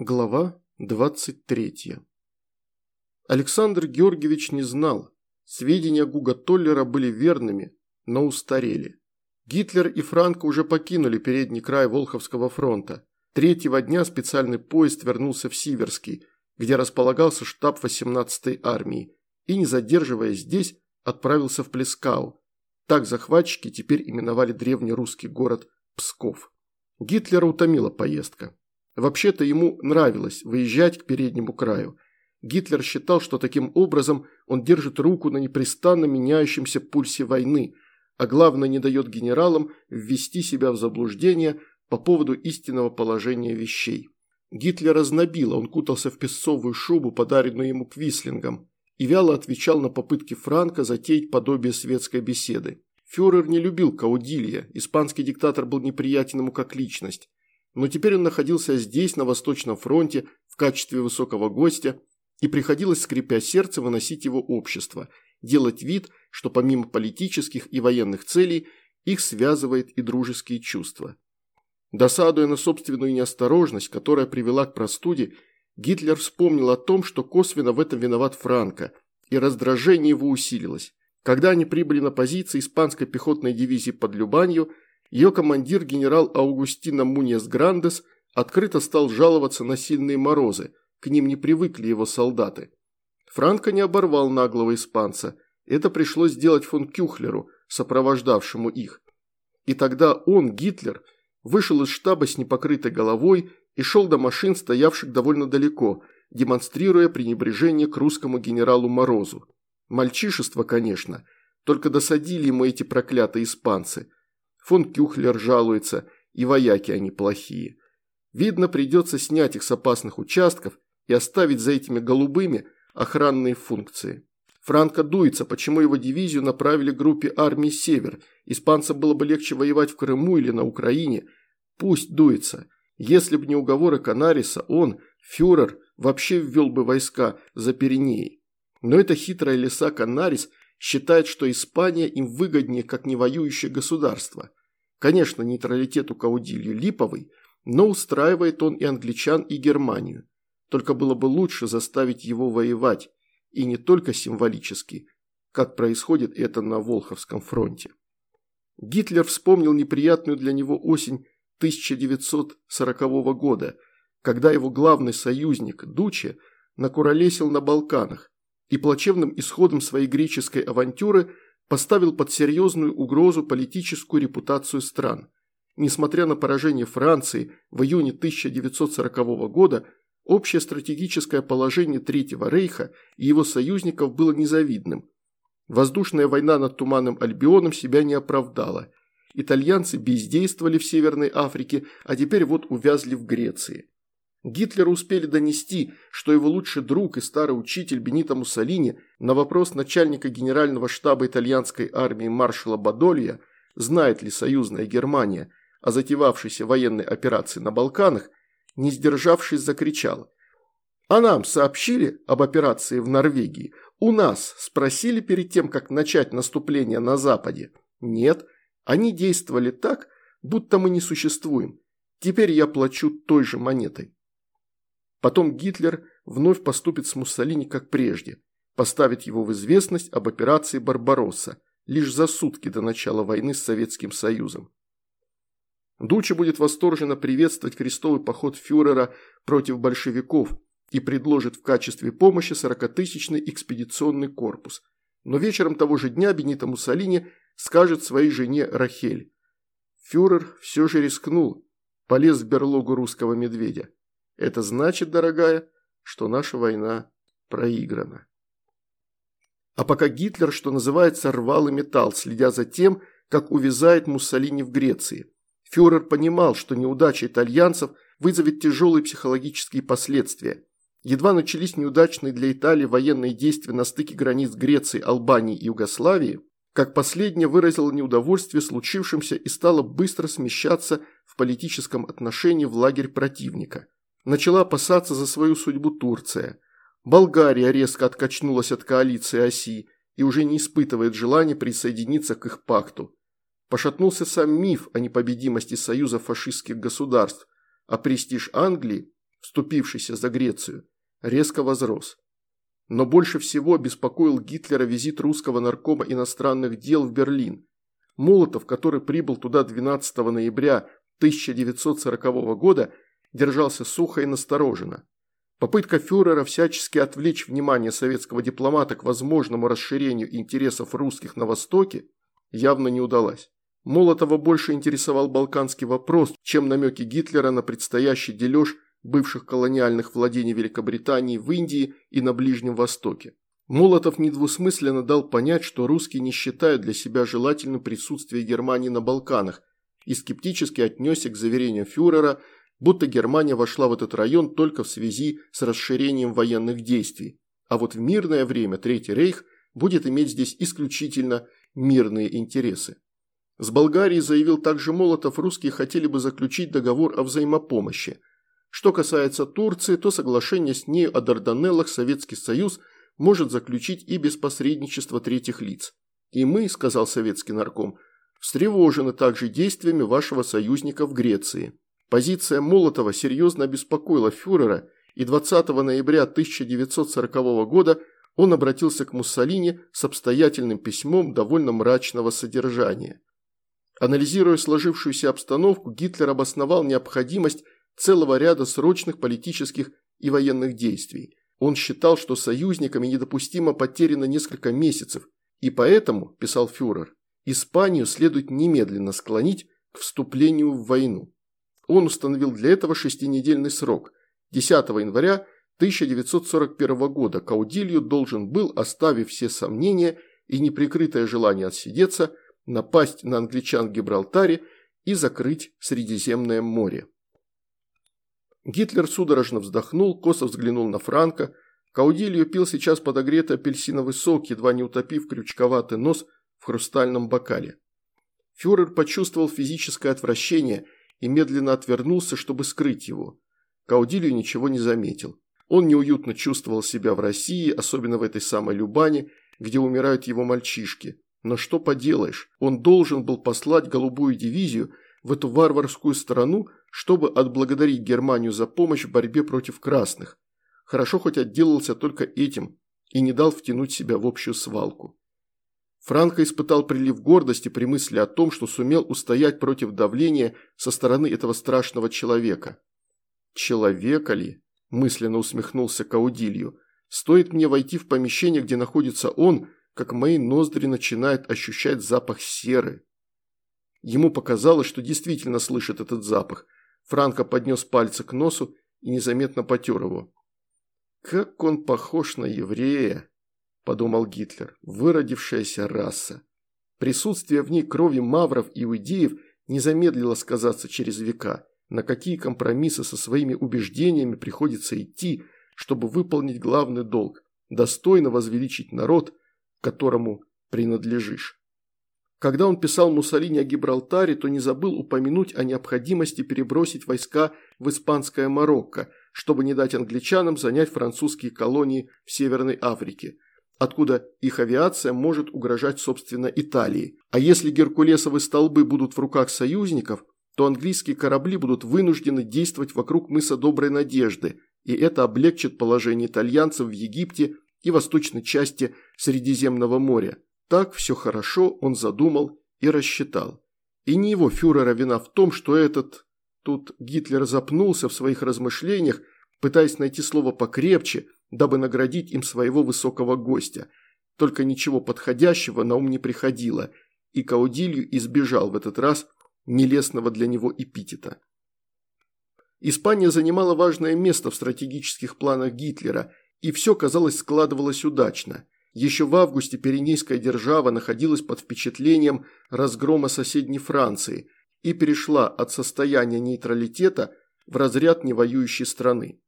Глава 23 Александр Георгиевич не знал. Сведения Гуга Толлера были верными, но устарели. Гитлер и Франко уже покинули передний край Волховского фронта. Третьего дня специальный поезд вернулся в Сиверский, где располагался штаб 18-й армии, и, не задерживаясь здесь, отправился в Плескау. Так захватчики теперь именовали древний русский город Псков. Гитлера утомила поездка. Вообще-то ему нравилось выезжать к переднему краю. Гитлер считал, что таким образом он держит руку на непрестанно меняющемся пульсе войны, а главное не дает генералам ввести себя в заблуждение по поводу истинного положения вещей. Гитлер разнобило, он кутался в песцовую шубу, подаренную ему квислингом, и вяло отвечал на попытки Франка затеять подобие светской беседы. Фюрер не любил Каудилья, испанский диктатор был неприятен ему как личность но теперь он находился здесь, на Восточном фронте, в качестве высокого гостя, и приходилось, скрипя сердце, выносить его общество, делать вид, что помимо политических и военных целей, их связывает и дружеские чувства. Досадуя на собственную неосторожность, которая привела к простуде, Гитлер вспомнил о том, что косвенно в этом виноват Франко, и раздражение его усилилось. Когда они прибыли на позиции испанской пехотной дивизии под Любанью, ее командир генерал Аугустино Муньес Грандес открыто стал жаловаться на сильные морозы, к ним не привыкли его солдаты. Франко не оборвал наглого испанца, это пришлось сделать фон Кюхлеру, сопровождавшему их. И тогда он, Гитлер, вышел из штаба с непокрытой головой и шел до машин, стоявших довольно далеко, демонстрируя пренебрежение к русскому генералу Морозу. Мальчишество, конечно, только досадили ему эти проклятые испанцы – Фон Кюхлер жалуется, и вояки они плохие. Видно, придется снять их с опасных участков и оставить за этими голубыми охранные функции. Франко дуется, почему его дивизию направили группе армии «Север». Испанцам было бы легче воевать в Крыму или на Украине. Пусть дуется. Если бы не уговоры Канариса, он, фюрер, вообще ввел бы войска за Пиренеи. Но эта хитрая лиса Канарис считает, что Испания им выгоднее, как невоюющее государство. Конечно, нейтралитет у Каудилью липовый, но устраивает он и англичан, и Германию. Только было бы лучше заставить его воевать, и не только символически, как происходит это на Волховском фронте. Гитлер вспомнил неприятную для него осень 1940 года, когда его главный союзник Дуче накуролесил на Балканах, и плачевным исходом своей греческой авантюры – поставил под серьезную угрозу политическую репутацию стран. Несмотря на поражение Франции в июне 1940 года, общее стратегическое положение Третьего Рейха и его союзников было незавидным. Воздушная война над Туманным Альбионом себя не оправдала. Итальянцы бездействовали в Северной Африке, а теперь вот увязли в Греции. Гитлеру успели донести, что его лучший друг и старый учитель Бенито Муссолини на вопрос начальника генерального штаба итальянской армии маршала Бадолья, знает ли союзная Германия о затевавшейся военной операции на Балканах, не сдержавшись, закричал. «А нам сообщили об операции в Норвегии? У нас спросили перед тем, как начать наступление на Западе? Нет, они действовали так, будто мы не существуем. Теперь я плачу той же монетой». Потом Гитлер вновь поступит с Муссолини как прежде, поставит его в известность об операции «Барбаросса» лишь за сутки до начала войны с Советским Союзом. Дуча будет восторженно приветствовать крестовый поход фюрера против большевиков и предложит в качестве помощи 40-тысячный экспедиционный корпус. Но вечером того же дня Бенито Муссолини скажет своей жене Рахель. Фюрер все же рискнул, полез в берлогу русского медведя. Это значит, дорогая, что наша война проиграна. А пока Гитлер, что называется, рвал и металл, следя за тем, как увязает Муссолини в Греции. Фюрер понимал, что неудача итальянцев вызовет тяжелые психологические последствия. Едва начались неудачные для Италии военные действия на стыке границ Греции, Албании и Югославии, как последняя выразила неудовольствие случившимся и стала быстро смещаться в политическом отношении в лагерь противника – начала опасаться за свою судьбу Турция. Болгария резко откачнулась от коалиции оси и уже не испытывает желания присоединиться к их пакту. Пошатнулся сам миф о непобедимости союза фашистских государств, а престиж Англии вступившийся за Грецию, резко возрос. Но больше всего беспокоил Гитлера визит русского наркома иностранных дел в Берлин. Молотов, который прибыл туда 12 ноября 1940 года, держался сухо и настороженно. Попытка фюрера всячески отвлечь внимание советского дипломата к возможному расширению интересов русских на Востоке явно не удалась. Молотова больше интересовал балканский вопрос, чем намеки Гитлера на предстоящий дележ бывших колониальных владений Великобритании в Индии и на Ближнем Востоке. Молотов недвусмысленно дал понять, что русские не считают для себя желательным присутствие Германии на Балканах и скептически отнесся к заверению фюрера, будто Германия вошла в этот район только в связи с расширением военных действий, а вот в мирное время Третий Рейх будет иметь здесь исключительно мирные интересы. С Болгарией, заявил также Молотов, русские хотели бы заключить договор о взаимопомощи. Что касается Турции, то соглашение с ней о Дарданеллах Советский Союз может заключить и без посредничества третьих лиц. И мы, сказал советский нарком, встревожены также действиями вашего союзника в Греции. Позиция Молотова серьезно обеспокоила фюрера, и 20 ноября 1940 года он обратился к Муссолини с обстоятельным письмом довольно мрачного содержания. Анализируя сложившуюся обстановку, Гитлер обосновал необходимость целого ряда срочных политических и военных действий. Он считал, что союзниками недопустимо потеряно несколько месяцев, и поэтому, писал фюрер, Испанию следует немедленно склонить к вступлению в войну. Он установил для этого шестинедельный срок. 10 января 1941 года Каудилью должен был, оставив все сомнения и неприкрытое желание отсидеться, напасть на англичан в Гибралтаре и закрыть Средиземное море. Гитлер судорожно вздохнул, косо взглянул на Франка. Каудилью пил сейчас подогретый апельсиновый сок, едва не утопив крючковатый нос в хрустальном бокале. Фюрер почувствовал физическое отвращение и медленно отвернулся, чтобы скрыть его. Каудилью ничего не заметил. Он неуютно чувствовал себя в России, особенно в этой самой Любане, где умирают его мальчишки. Но что поделаешь, он должен был послать голубую дивизию в эту варварскую страну, чтобы отблагодарить Германию за помощь в борьбе против красных. Хорошо хоть отделался только этим и не дал втянуть себя в общую свалку. Франко испытал прилив гордости при мысли о том, что сумел устоять против давления со стороны этого страшного человека. «Человека ли?» – мысленно усмехнулся Каудилью. «Стоит мне войти в помещение, где находится он, как мои ноздри начинают ощущать запах серы». Ему показалось, что действительно слышит этот запах. Франко поднес пальцы к носу и незаметно потер его. «Как он похож на еврея!» – подумал Гитлер. «Выродившаяся раса». Присутствие в ней крови мавров и иудеев не замедлило сказаться через века. На какие компромиссы со своими убеждениями приходится идти, чтобы выполнить главный долг – достойно возвеличить народ, которому принадлежишь. Когда он писал Муссолини о Гибралтаре, то не забыл упомянуть о необходимости перебросить войска в испанское Марокко, чтобы не дать англичанам занять французские колонии в Северной Африке, откуда их авиация может угрожать, собственно, Италии. А если геркулесовые столбы будут в руках союзников, то английские корабли будут вынуждены действовать вокруг мыса Доброй Надежды, и это облегчит положение итальянцев в Египте и восточной части Средиземного моря. Так все хорошо он задумал и рассчитал. И не его фюрера вина в том, что этот... Тут Гитлер запнулся в своих размышлениях, пытаясь найти слово покрепче, дабы наградить им своего высокого гостя. Только ничего подходящего на ум не приходило, и Каудилью избежал в этот раз нелестного для него эпитета. Испания занимала важное место в стратегических планах Гитлера, и все, казалось, складывалось удачно – еще в августе Пиренейская держава находилась под впечатлением разгрома соседней Франции и перешла от состояния нейтралитета в разряд невоюющей страны.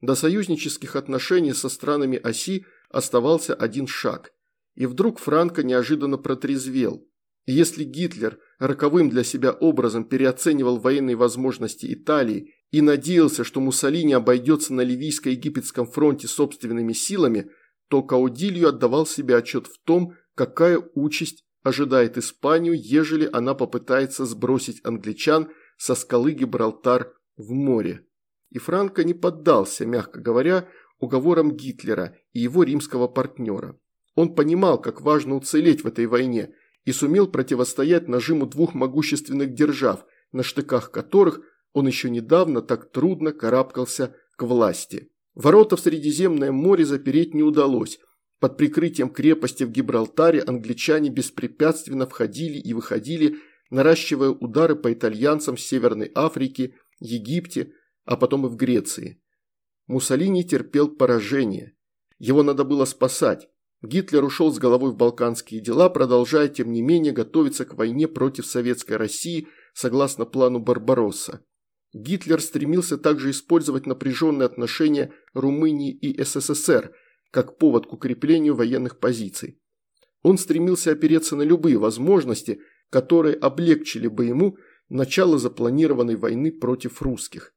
До союзнических отношений со странами оси оставался один шаг. И вдруг Франко неожиданно протрезвел. Если Гитлер роковым для себя образом переоценивал военные возможности Италии и надеялся, что Муссолини обойдется на Ливийско-Египетском фронте собственными силами – то Каудилью отдавал себе отчет в том, какая участь ожидает Испанию, ежели она попытается сбросить англичан со скалы Гибралтар в море. И Франко не поддался, мягко говоря, уговорам Гитлера и его римского партнера. Он понимал, как важно уцелеть в этой войне и сумел противостоять нажиму двух могущественных держав, на штыках которых он еще недавно так трудно карабкался к власти. Ворота в Средиземное море запереть не удалось. Под прикрытием крепости в Гибралтаре англичане беспрепятственно входили и выходили, наращивая удары по итальянцам в Северной Африке, Египте, а потом и в Греции. Муссолини терпел поражение. Его надо было спасать. Гитлер ушел с головой в балканские дела, продолжая, тем не менее, готовиться к войне против Советской России согласно плану Барбаросса. Гитлер стремился также использовать напряженные отношения Румынии и СССР как повод к укреплению военных позиций. Он стремился опереться на любые возможности, которые облегчили бы ему начало запланированной войны против русских.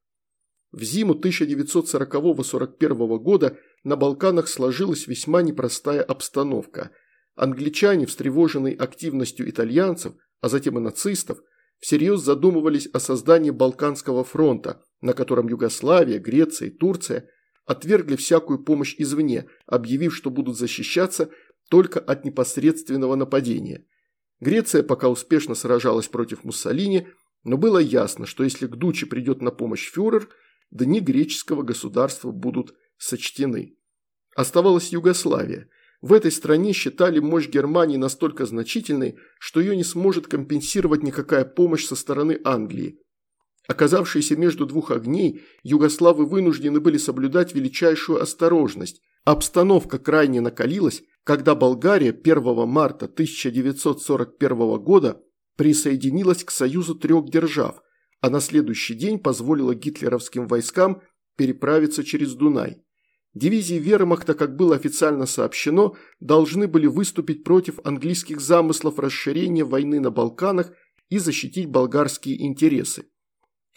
В зиму 1940-41 года на Балканах сложилась весьма непростая обстановка. Англичане, встревоженные активностью итальянцев, а затем и нацистов, всерьез задумывались о создании Балканского фронта, на котором Югославия, Греция и Турция отвергли всякую помощь извне, объявив, что будут защищаться только от непосредственного нападения. Греция пока успешно сражалась против Муссолини, но было ясно, что если к Дуче придет на помощь фюрер, дни греческого государства будут сочтены. Оставалась Югославия – в этой стране считали мощь Германии настолько значительной, что ее не сможет компенсировать никакая помощь со стороны Англии. Оказавшиеся между двух огней, югославы вынуждены были соблюдать величайшую осторожность. Обстановка крайне накалилась, когда Болгария 1 марта 1941 года присоединилась к союзу трех держав, а на следующий день позволила гитлеровским войскам переправиться через Дунай. Дивизии вермахта, как было официально сообщено, должны были выступить против английских замыслов расширения войны на Балканах и защитить болгарские интересы.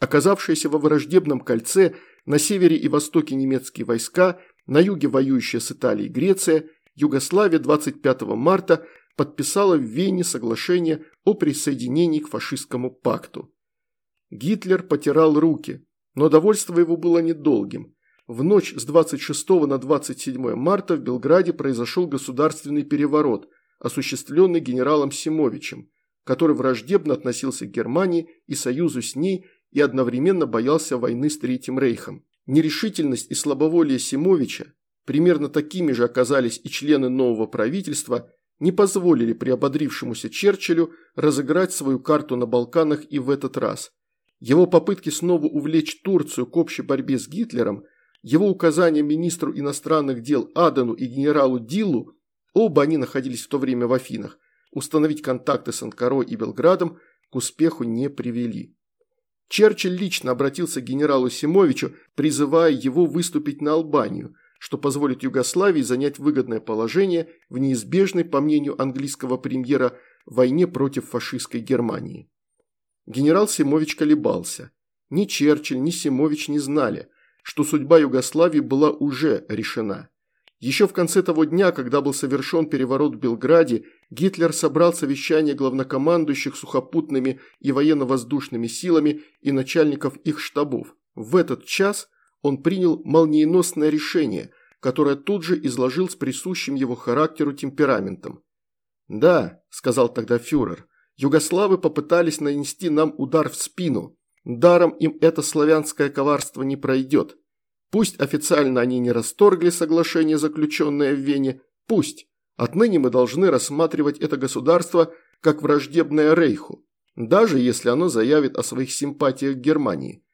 Оказавшиеся во враждебном кольце на севере и востоке немецкие войска, на юге воюющая с Италией Греция, Югославия 25 марта подписала в Вене соглашение о присоединении к фашистскому пакту. Гитлер потирал руки, но довольство его было недолгим. В ночь с 26 на 27 марта в Белграде произошел государственный переворот, осуществленный генералом Симовичем, который враждебно относился к Германии и союзу с ней и одновременно боялся войны с Третьим Рейхом. Нерешительность и слабоволие Симовича, примерно такими же оказались и члены нового правительства, не позволили приободрившемуся Черчиллю разыграть свою карту на Балканах и в этот раз. Его попытки снова увлечь Турцию к общей борьбе с Гитлером – его указания министру иностранных дел Адену и генералу Диллу, оба они находились в то время в Афинах, установить контакты с Анкарой и Белградом к успеху не привели. Черчилль лично обратился к генералу Симовичу, призывая его выступить на Албанию, что позволит Югославии занять выгодное положение в неизбежной, по мнению английского премьера, войне против фашистской Германии. Генерал Симович колебался. Ни Черчилль, ни Симович не знали, что судьба Югославии была уже решена. Еще в конце того дня, когда был совершен переворот в Белграде, Гитлер собрал совещание главнокомандующих сухопутными и военно-воздушными силами и начальников их штабов. В этот час он принял молниеносное решение, которое тут же изложил с присущим его характеру темпераментом. «Да», – сказал тогда фюрер, – «югославы попытались нанести нам удар в спину. Даром им это славянское коварство не пройдет. Пусть официально они не расторгли соглашение, заключенное в Вене, пусть. Отныне мы должны рассматривать это государство как враждебное Рейху, даже если оно заявит о своих симпатиях к Германии.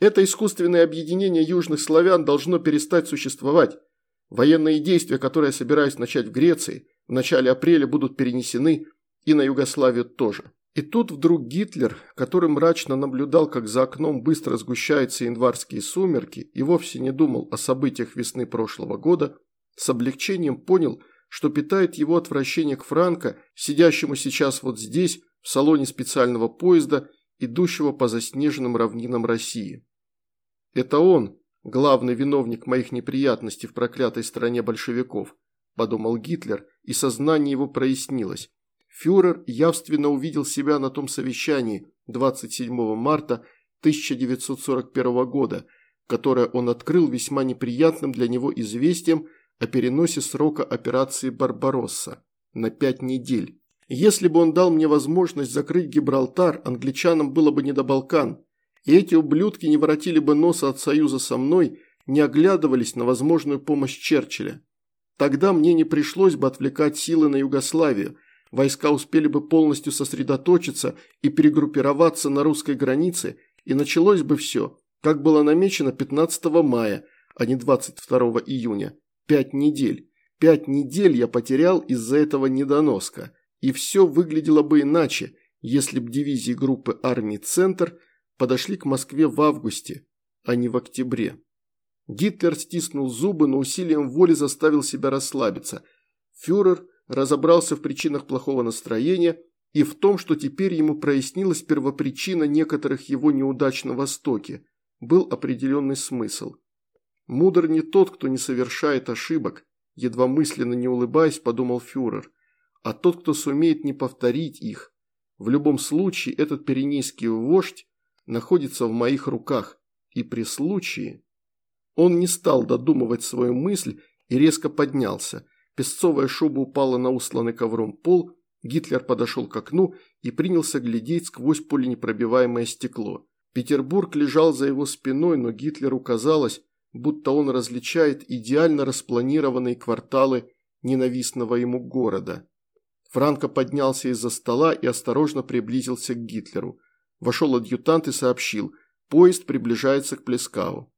Это искусственное объединение южных славян должно перестать существовать. Военные действия, которые собираюсь начать в Греции, в начале апреля будут перенесены и на Югославию тоже. И тут вдруг Гитлер, который мрачно наблюдал, как за окном быстро сгущаются январские сумерки и вовсе не думал о событиях весны прошлого года, с облегчением понял, что питает его отвращение к Франко, сидящему сейчас вот здесь, в салоне специального поезда, идущего по заснеженным равнинам России. «Это он, главный виновник моих неприятностей в проклятой стране большевиков», – подумал Гитлер, и сознание его прояснилось. Фюрер явственно увидел себя на том совещании 27 марта 1941 года, которое он открыл весьма неприятным для него известием о переносе срока операции «Барбаросса» на пять недель. Если бы он дал мне возможность закрыть Гибралтар, англичанам было бы не до Балкан, и эти ублюдки не воротили бы носа от союза со мной, не оглядывались на возможную помощь Черчилля. Тогда мне не пришлось бы отвлекать силы на Югославию, войска успели бы полностью сосредоточиться и перегруппироваться на русской границе, и началось бы все, как было намечено 15 мая, а не 22 июня. Пять недель. Пять недель я потерял из-за этого недоноска. И все выглядело бы иначе, если б дивизии группы армий «Центр» подошли к Москве в августе, а не в октябре. Гитлер стиснул зубы, но усилием воли заставил себя расслабиться. Фюрер разобрался в причинах плохого настроения и в том, что теперь ему прояснилась первопричина некоторых его неудач на Востоке. Был определенный смысл. Мудр не тот, кто не совершает ошибок, едва мысленно не улыбаясь, подумал фюрер, а тот, кто сумеет не повторить их. В любом случае, этот пиренейский вождь находится в моих руках, и при случае... Он не стал додумывать свою мысль и резко поднялся. Песцовая шуба упала на усланный ковром пол, Гитлер подошел к окну и принялся глядеть сквозь пуленепробиваемое стекло. Петербург лежал за его спиной, но Гитлеру казалось, будто он различает идеально распланированные кварталы ненавистного ему города. Франко поднялся из-за стола и осторожно приблизился к Гитлеру. Вошел адъютант и сообщил, поезд приближается к Плескаву.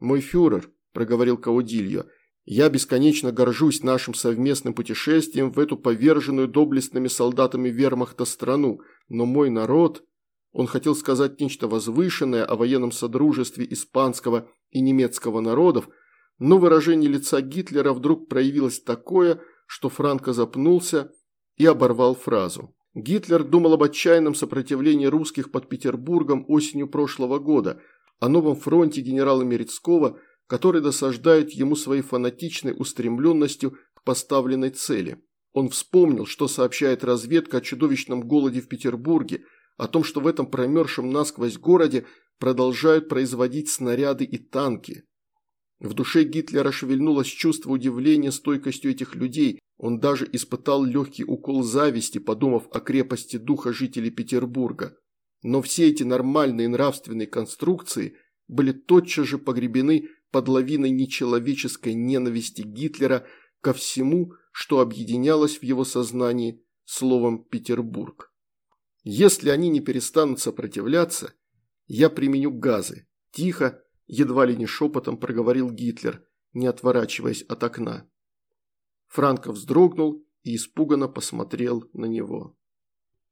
«Мой фюрер», – проговорил Каудильо, – «я бесконечно горжусь нашим совместным путешествием в эту поверженную доблестными солдатами вермахта страну, но мой народ...» Он хотел сказать нечто возвышенное о военном содружестве испанского и немецкого народов, но выражение лица Гитлера вдруг проявилось такое, что Франко запнулся и оборвал фразу. Гитлер думал об отчаянном сопротивлении русских под Петербургом осенью прошлого года – о новом фронте генерала Мерецкого, который досаждает ему своей фанатичной устремленностью к поставленной цели. Он вспомнил, что сообщает разведка о чудовищном голоде в Петербурге, о том, что в этом промерзшем насквозь городе продолжают производить снаряды и танки. В душе Гитлера шевельнулось чувство удивления стойкостью этих людей, он даже испытал легкий укол зависти, подумав о крепости духа жителей Петербурга. Но все эти нормальные нравственные конструкции были тотчас же погребены под лавиной нечеловеческой ненависти Гитлера ко всему, что объединялось в его сознании словом «Петербург». Если они не перестанут сопротивляться, я применю газы. Тихо, едва ли не шепотом проговорил Гитлер, не отворачиваясь от окна. Франко вздрогнул и испуганно посмотрел на него.